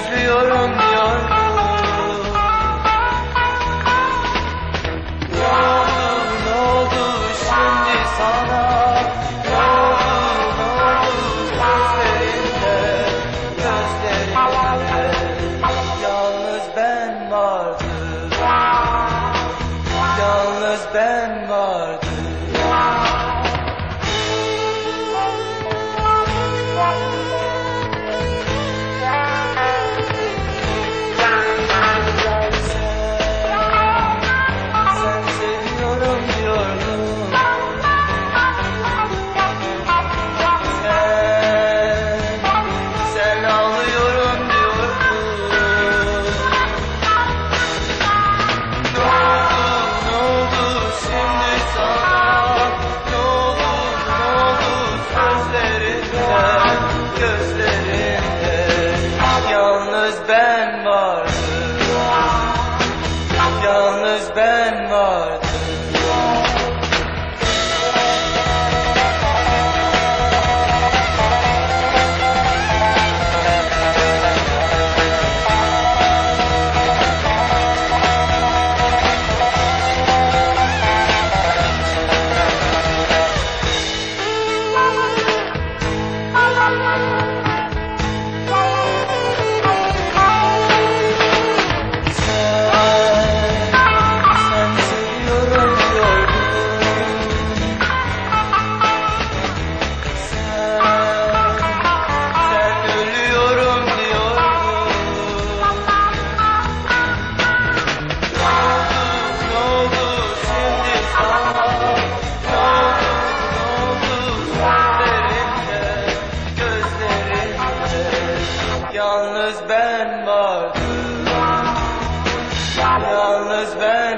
özlüyorum. Ya ne oldu şimdi sana? Yalnız ben vardım Yalnız ben vardım Yalnız ben vardım Yalnız ben